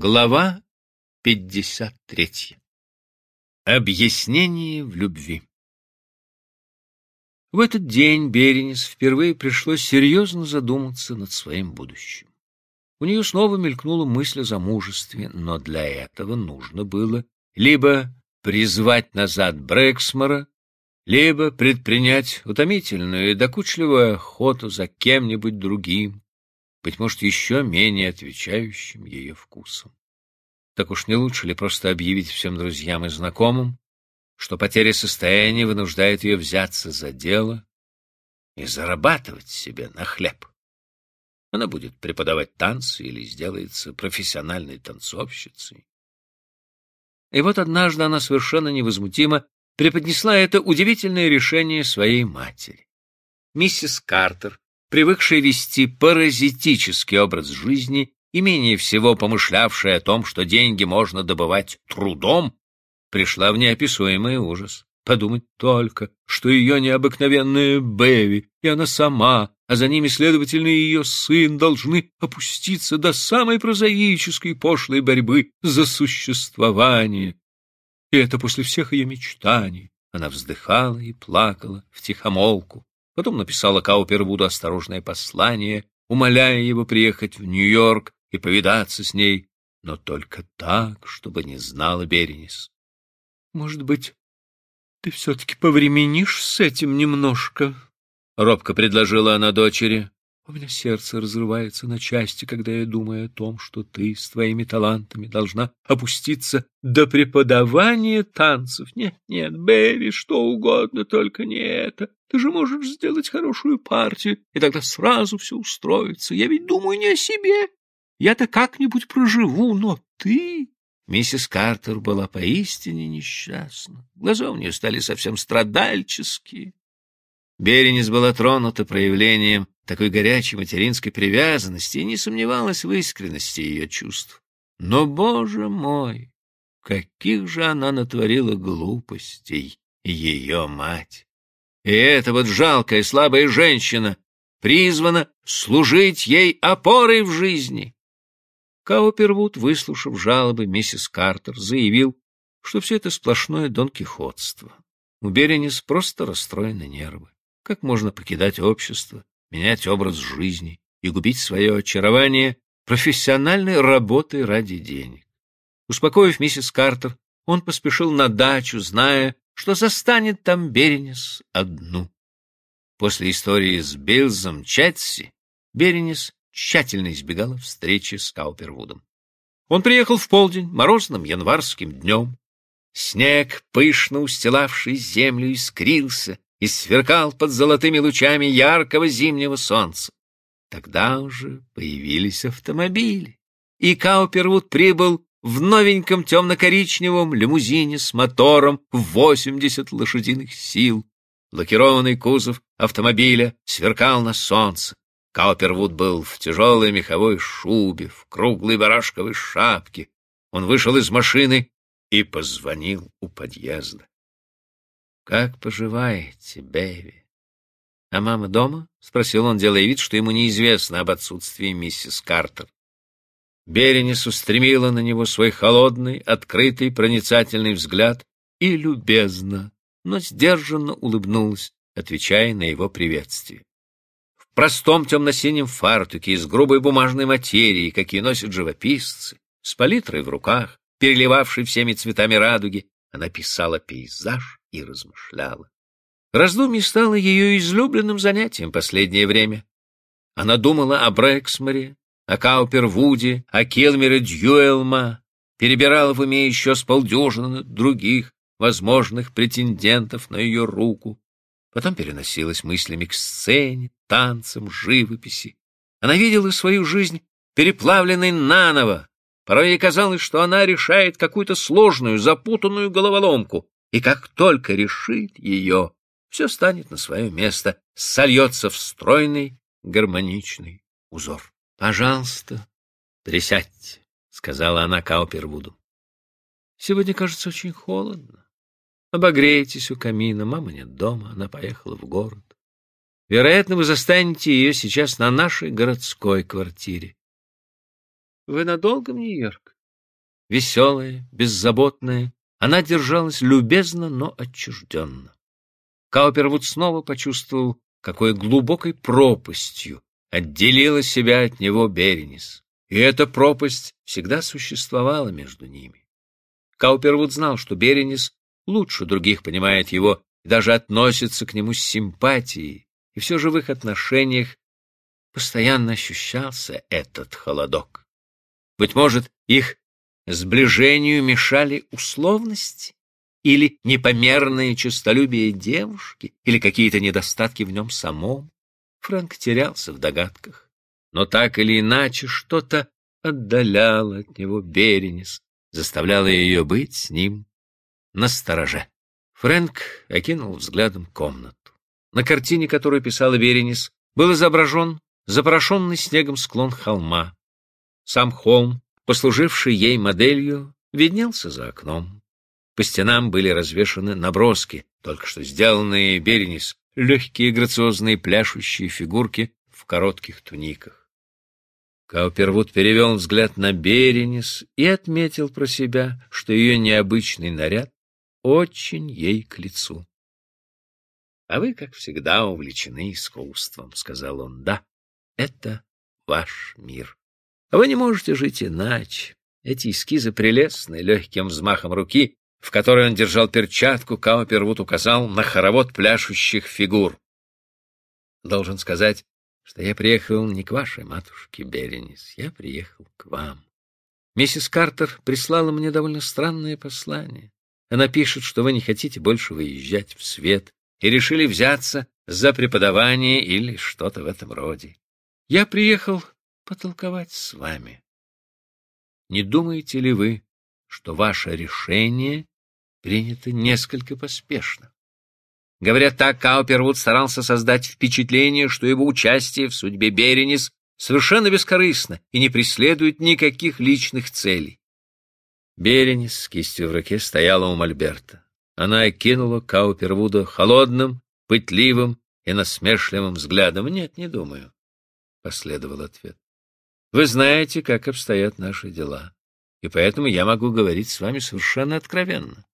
Глава 53. Объяснение в любви. В этот день Беренис впервые пришлось серьезно задуматься над своим будущим. У нее снова мелькнула мысль о замужестве, но для этого нужно было либо призвать назад Брэксмора, либо предпринять утомительную и докучливую охоту за кем-нибудь другим, быть может, еще менее отвечающим ее вкусом. Так уж не лучше ли просто объявить всем друзьям и знакомым, что потеря состояния вынуждает ее взяться за дело и зарабатывать себе на хлеб? Она будет преподавать танцы или сделается профессиональной танцовщицей. И вот однажды она совершенно невозмутимо преподнесла это удивительное решение своей матери. Миссис Картер привыкшая вести паразитический образ жизни и менее всего помышлявшая о том, что деньги можно добывать трудом, пришла в неописуемый ужас. Подумать только, что ее необыкновенная Беви и она сама, а за ними, следовательно, и ее сын должны опуститься до самой прозаической пошлой борьбы за существование. И это после всех ее мечтаний. Она вздыхала и плакала втихомолку, Потом написала Каупервуду осторожное послание, умоляя его приехать в Нью-Йорк и повидаться с ней, но только так, чтобы не знала Беренис. — Может быть, ты все-таки повременишь с этим немножко? — робко предложила она дочери. У меня сердце разрывается на части, когда я думаю о том, что ты с твоими талантами должна опуститься до преподавания танцев. Нет, нет, Бэби, что угодно, только не это. Ты же можешь сделать хорошую партию, и тогда сразу все устроится. Я ведь думаю не о себе. Я-то как-нибудь проживу, но ты... Миссис Картер была поистине несчастна. Глаза у нее стали совсем страдальческие. Беренис была тронута проявлением такой горячей материнской привязанности и не сомневалась в искренности ее чувств. Но, боже мой, каких же она натворила глупостей, ее мать! И эта вот жалкая, слабая женщина призвана служить ей опорой в жизни. Каупервуд, выслушав жалобы миссис Картер, заявил, что все это сплошное донкихотство. У Беренис просто расстроены нервы. Как можно покидать общество, менять образ жизни и губить свое очарование профессиональной работой ради денег? Успокоив миссис Картер, он поспешил на дачу, зная, что застанет там Беренис одну. После истории с Билзом Чатси Беренис тщательно избегала встречи с Каупервудом. Он приехал в полдень, морозным январским днем. Снег, пышно устилавший землю, искрился, и сверкал под золотыми лучами яркого зимнего солнца. Тогда уже появились автомобили, и Каупервуд прибыл в новеньком темно-коричневом лимузине с мотором в 80 лошадиных сил. Лакированный кузов автомобиля сверкал на солнце. Каупервуд был в тяжелой меховой шубе, в круглой барашковой шапке. Он вышел из машины и позвонил у подъезда. «Как поживаете, Бэйби?» «А мама дома?» — спросил он, делая вид, что ему неизвестно об отсутствии миссис Картер. Беренис устремила на него свой холодный, открытый, проницательный взгляд и любезно, но сдержанно улыбнулась, отвечая на его приветствие. В простом темно-синем фартуке из грубой бумажной материи, какие носят живописцы, с палитрой в руках, переливавшей всеми цветами радуги, она писала пейзаж и размышляла. Раздумье стало ее излюбленным занятием последнее время. Она думала о Брэксморе, о Каупервуде, о Келмере Дьюэлма, перебирала в уме еще с полдюжины других возможных претендентов на ее руку. Потом переносилась мыслями к сцене, танцам, живописи. Она видела свою жизнь переплавленной наново. Порой ей казалось, что она решает какую-то сложную, запутанную головоломку, и как только решит ее, все станет на свое место, сольется в стройный гармоничный узор. — Пожалуйста, присядьте, — сказала она Каупервуду. — Сегодня, кажется, очень холодно. Обогрейтесь у камина, мама нет дома, она поехала в город. Вероятно, вы застанете ее сейчас на нашей городской квартире. — Вы надолго в Нью-Йорк? веселая, беззаботная, она держалась любезно, но отчужденно. Каупервуд снова почувствовал, какой глубокой пропастью отделила себя от него Беренис. И эта пропасть всегда существовала между ними. Каупервуд знал, что Беренис лучше других понимает его и даже относится к нему с симпатией, и все же в их отношениях постоянно ощущался этот холодок. Быть может, их сближению мешали условности или непомерное честолюбие девушки, или какие-то недостатки в нем самом. Фрэнк терялся в догадках. Но так или иначе что-то отдаляло от него Беренис, заставляло ее быть с ним на стороже. Фрэнк окинул взглядом комнату. На картине, которую писала Беренис, был изображен запорошенный снегом склон холма. Сам холм, послуживший ей моделью, виднелся за окном. По стенам были развешаны наброски, только что сделанные Беренис, легкие грациозные пляшущие фигурки в коротких туниках. Каупервуд перевел взгляд на Беренис и отметил про себя, что ее необычный наряд очень ей к лицу. — А вы, как всегда, увлечены искусством, — сказал он. — Да, это ваш мир. А вы не можете жить иначе. Эти эскизы прелестны, легким взмахом руки в которой он держал перчатку, Каупервуд указал на хоровод пляшущих фигур. Должен сказать, что я приехал не к вашей матушке Беренис, я приехал к вам. Миссис Картер прислала мне довольно странное послание. Она пишет, что вы не хотите больше выезжать в свет и решили взяться за преподавание или что-то в этом роде. Я приехал потолковать с вами. Не думаете ли вы, что ваше решение принято несколько поспешно. Говоря так, Каупервуд старался создать впечатление, что его участие в судьбе Беренис совершенно бескорыстно и не преследует никаких личных целей. Беренис с кистью в руке стояла у Мольберта. Она окинула Каупервуда холодным, пытливым и насмешливым взглядом. «Нет, не думаю», — последовал ответ. «Вы знаете, как обстоят наши дела и поэтому я могу говорить с вами совершенно откровенно.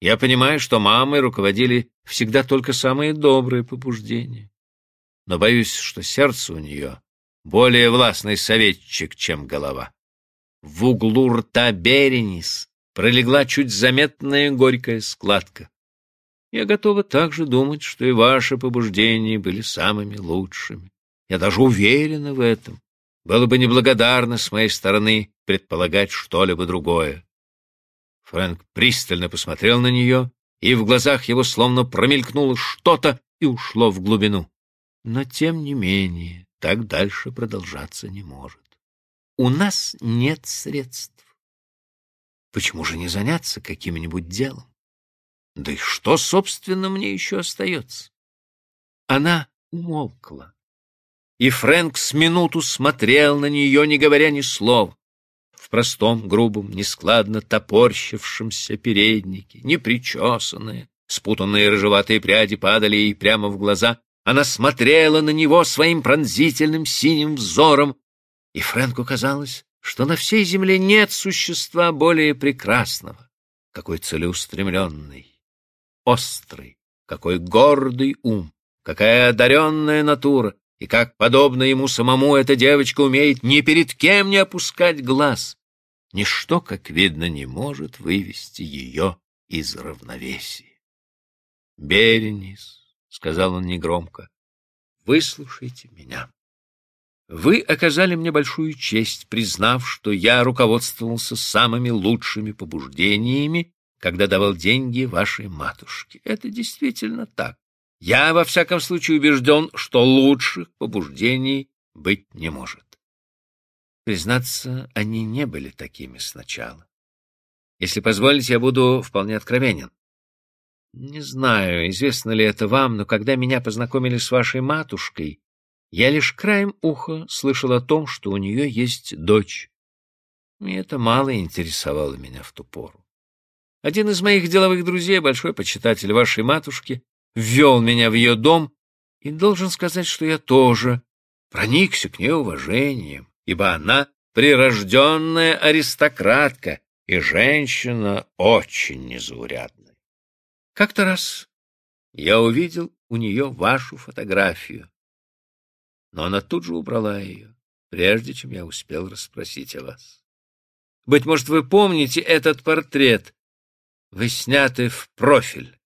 Я понимаю, что мамой руководили всегда только самые добрые побуждения. Но боюсь, что сердце у нее более властный советчик, чем голова. В углу рта Беренис пролегла чуть заметная горькая складка. Я готова также думать, что и ваши побуждения были самыми лучшими. Я даже уверена в этом. Было бы неблагодарно с моей стороны предполагать что-либо другое. Фрэнк пристально посмотрел на нее, и в глазах его словно промелькнуло что-то и ушло в глубину. Но, тем не менее, так дальше продолжаться не может. У нас нет средств. Почему же не заняться каким-нибудь делом? Да и что, собственно, мне еще остается? Она умолкла и Фрэнк с минуту смотрел на нее, не говоря ни слова. В простом, грубом, нескладно топорщившемся переднике, непричесанная, спутанные рыжеватые пряди падали ей прямо в глаза. Она смотрела на него своим пронзительным синим взором, и Фрэнку казалось, что на всей земле нет существа более прекрасного, какой целеустремленный, острый, какой гордый ум, какая одаренная натура, и как, подобно ему самому, эта девочка умеет ни перед кем не опускать глаз. Ничто, как видно, не может вывести ее из равновесия. — Беренис, — сказал он негромко, — выслушайте меня. Вы оказали мне большую честь, признав, что я руководствовался самыми лучшими побуждениями, когда давал деньги вашей матушке. Это действительно так. Я, во всяком случае, убежден, что лучших побуждений быть не может. Признаться, они не были такими сначала. Если позволите, я буду вполне откровенен. Не знаю, известно ли это вам, но когда меня познакомили с вашей матушкой, я лишь краем уха слышал о том, что у нее есть дочь. И это мало интересовало меня в ту пору. Один из моих деловых друзей, большой почитатель вашей матушки, ввел меня в ее дом, и должен сказать, что я тоже проникся к ней уважением, ибо она прирожденная аристократка, и женщина очень незаурядная. Как-то раз я увидел у нее вашу фотографию, но она тут же убрала ее, прежде чем я успел расспросить о вас. Быть может, вы помните этот портрет? Вы сняты в профиль.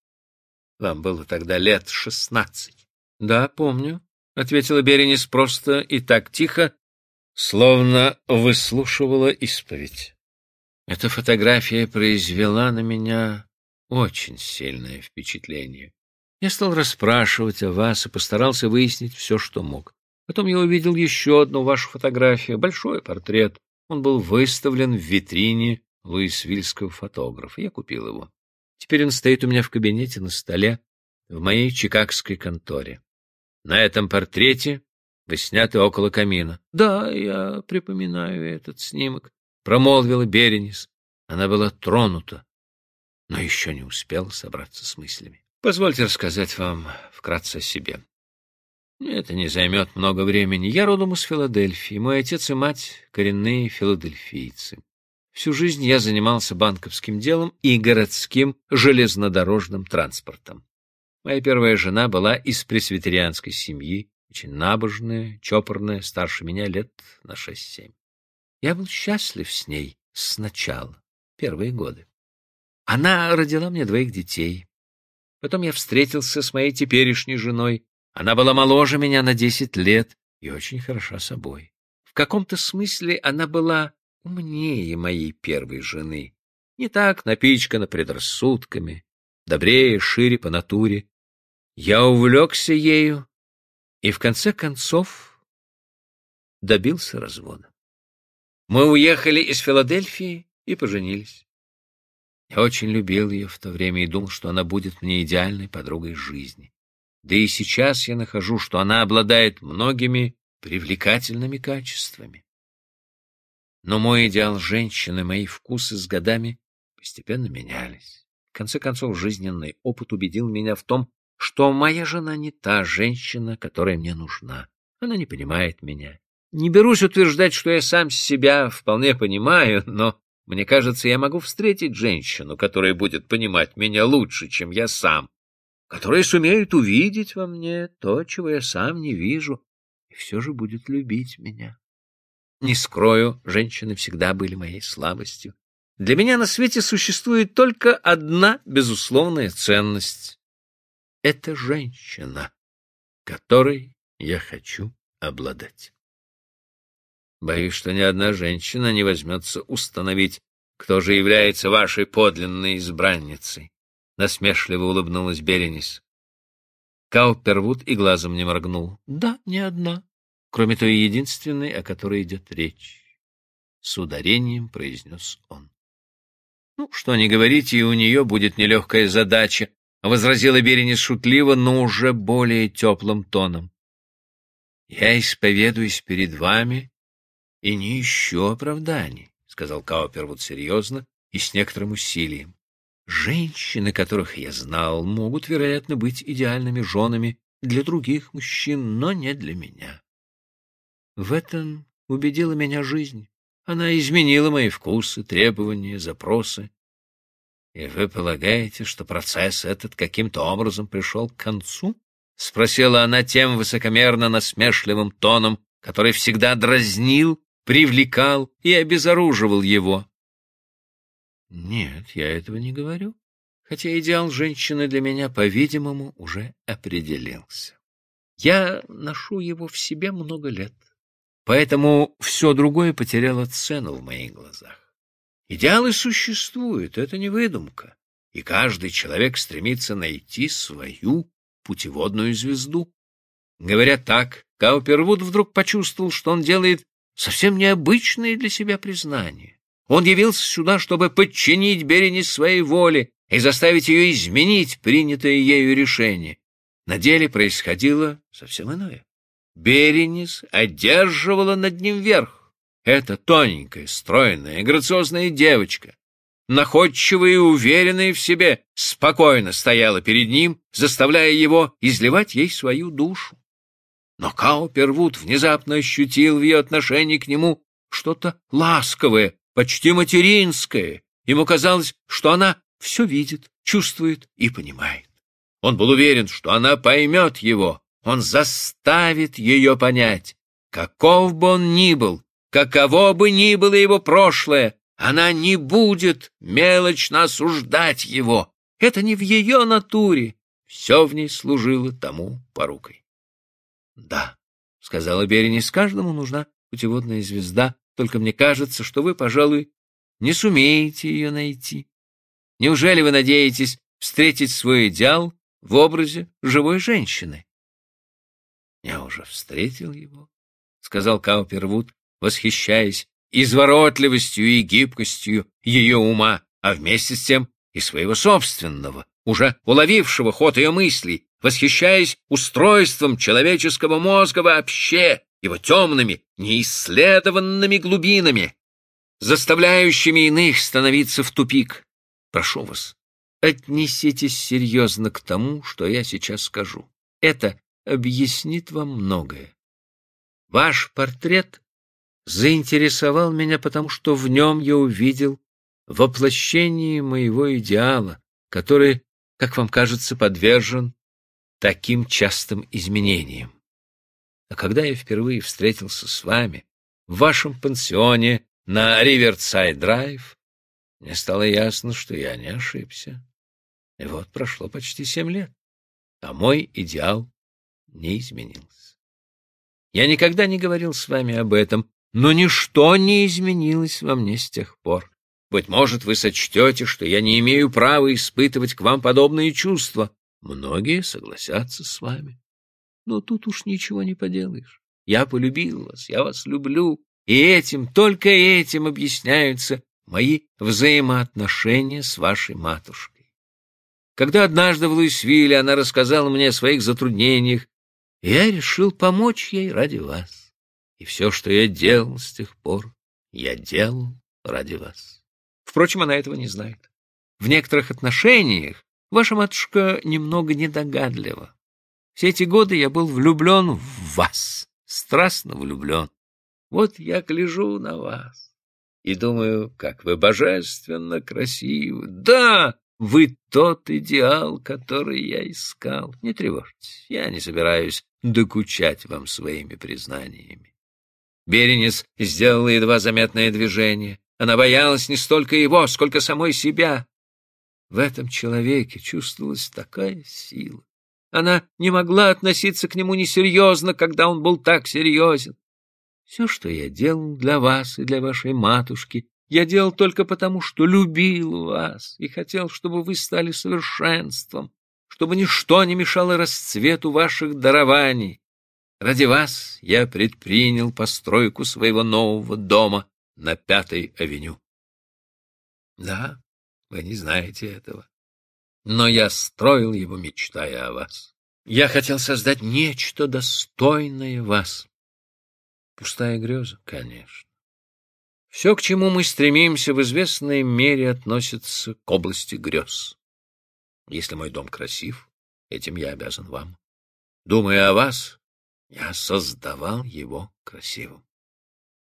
Вам было тогда лет шестнадцать. — Да, помню, — ответила Беренис просто и так тихо, словно выслушивала исповедь. Эта фотография произвела на меня очень сильное впечатление. Я стал расспрашивать о вас и постарался выяснить все, что мог. Потом я увидел еще одну вашу фотографию, большой портрет. Он был выставлен в витрине луисвильского фотографа. Я купил его. Теперь он стоит у меня в кабинете на столе в моей чикагской конторе. На этом портрете вы сняты около камина. — Да, я припоминаю этот снимок, — промолвила Беренис. Она была тронута, но еще не успела собраться с мыслями. Позвольте рассказать вам вкратце о себе. Это не займет много времени. Я родом из Филадельфии. Мой отец и мать — коренные филадельфийцы. Всю жизнь я занимался банковским делом и городским железнодорожным транспортом. Моя первая жена была из пресвитерианской семьи, очень набожная, чопорная, старше меня лет на шесть-семь. Я был счастлив с ней сначала, первые годы. Она родила мне двоих детей. Потом я встретился с моей теперешней женой, она была моложе меня на десять лет и очень хороша собой. В каком-то смысле она была умнее моей первой жены. Не так напичкана предрассудками, добрее, шире по натуре. Я увлекся ею и, в конце концов, добился развода. Мы уехали из Филадельфии и поженились. Я очень любил ее в то время и думал, что она будет мне идеальной подругой жизни. Да и сейчас я нахожу, что она обладает многими привлекательными качествами. Но мой идеал женщины, мои вкусы с годами постепенно менялись. В конце концов, жизненный опыт убедил меня в том, что моя жена не та женщина, которая мне нужна. Она не понимает меня. Не берусь утверждать, что я сам себя вполне понимаю, но мне кажется, я могу встретить женщину, которая будет понимать меня лучше, чем я сам, которая сумеет увидеть во мне то, чего я сам не вижу, и все же будет любить меня. Не скрою, женщины всегда были моей слабостью. Для меня на свете существует только одна безусловная ценность. Это женщина, которой я хочу обладать. Боюсь, что ни одна женщина не возьмется установить, кто же является вашей подлинной избранницей. Насмешливо улыбнулась Беренис. Каупервуд и глазом не моргнул. Да, не одна, кроме той единственной, о которой идет речь. С ударением произнес он. Ну, что не говорите, и у нее будет нелегкая задача, возразила Беренис шутливо, но уже более теплым тоном. Я исповедуюсь перед вами и не ищу оправданий, сказал Каупервуд серьезно и с некоторым усилием. Женщины, которых я знал, могут, вероятно, быть идеальными женами для других мужчин, но не для меня. В этом убедила меня жизнь. Она изменила мои вкусы, требования, запросы. И вы полагаете, что процесс этот каким-то образом пришел к концу? — спросила она тем высокомерно-насмешливым тоном, который всегда дразнил, привлекал и обезоруживал его. Нет, я этого не говорю, хотя идеал женщины для меня, по-видимому, уже определился. Я ношу его в себе много лет, поэтому все другое потеряло цену в моих глазах. Идеалы существуют, это не выдумка, и каждый человек стремится найти свою путеводную звезду. Говоря так, Каупервуд вдруг почувствовал, что он делает совсем необычные для себя признания. Он явился сюда, чтобы подчинить Беренис своей воле и заставить ее изменить принятое ею решение. На деле происходило совсем иное. Беренис одерживала над ним верх. Эта тоненькая, стройная, грациозная девочка, находчивая и уверенная в себе, спокойно стояла перед ним, заставляя его изливать ей свою душу. Но Каупервуд внезапно ощутил в ее отношении к нему что-то ласковое, почти материнское, Ему казалось, что она все видит, чувствует и понимает. Он был уверен, что она поймет его, он заставит ее понять. Каков бы он ни был, каково бы ни было его прошлое, она не будет мелочно осуждать его. Это не в ее натуре. Все в ней служило тому порукой. — Да, — сказала Беренис, — каждому нужна путеводная звезда, только мне кажется, что вы, пожалуй, не сумеете ее найти. Неужели вы надеетесь встретить свой идеал в образе живой женщины? — Я уже встретил его, — сказал Каупервуд, восхищаясь изворотливостью и гибкостью ее ума, а вместе с тем и своего собственного, уже уловившего ход ее мыслей, восхищаясь устройством человеческого мозга вообще, его темными, неисследованными глубинами, заставляющими иных становиться в тупик. Прошу вас, отнеситесь серьезно к тому, что я сейчас скажу. Это объяснит вам многое. Ваш портрет заинтересовал меня, потому что в нем я увидел воплощение моего идеала, который, как вам кажется, подвержен таким частым изменениям. А когда я впервые встретился с вами в вашем пансионе на Риверсайд-драйв, мне стало ясно, что я не ошибся. И вот прошло почти семь лет, а мой идеал не изменился. Я никогда не говорил с вами об этом, но ничто не изменилось во мне с тех пор. Быть может, вы сочтете, что я не имею права испытывать к вам подобные чувства. Многие согласятся с вами. Но тут уж ничего не поделаешь. Я полюбил вас, я вас люблю, и этим, только этим объясняются мои взаимоотношения с вашей матушкой. Когда однажды в Луисвилле она рассказала мне о своих затруднениях, я решил помочь ей ради вас. И все, что я делал с тех пор, я делал ради вас. Впрочем, она этого не знает. В некоторых отношениях ваша матушка немного недогадлива. Все эти годы я был влюблен в вас, страстно влюблен. Вот я гляжу на вас и думаю, как вы божественно красивы. Да, вы тот идеал, который я искал. Не тревожьтесь, я не собираюсь докучать вам своими признаниями. Беренец сделала едва заметное движение. Она боялась не столько его, сколько самой себя. В этом человеке чувствовалась такая сила. Она не могла относиться к нему несерьезно, когда он был так серьезен. Все, что я делал для вас и для вашей матушки, я делал только потому, что любил вас и хотел, чтобы вы стали совершенством, чтобы ничто не мешало расцвету ваших дарований. Ради вас я предпринял постройку своего нового дома на Пятой авеню. Да, вы не знаете этого. Но я строил его, мечтая о вас. Я хотел создать нечто достойное вас. Пустая греза, конечно. Все, к чему мы стремимся, в известной мере относится к области грез. Если мой дом красив, этим я обязан вам. Думая о вас, я создавал его красивым.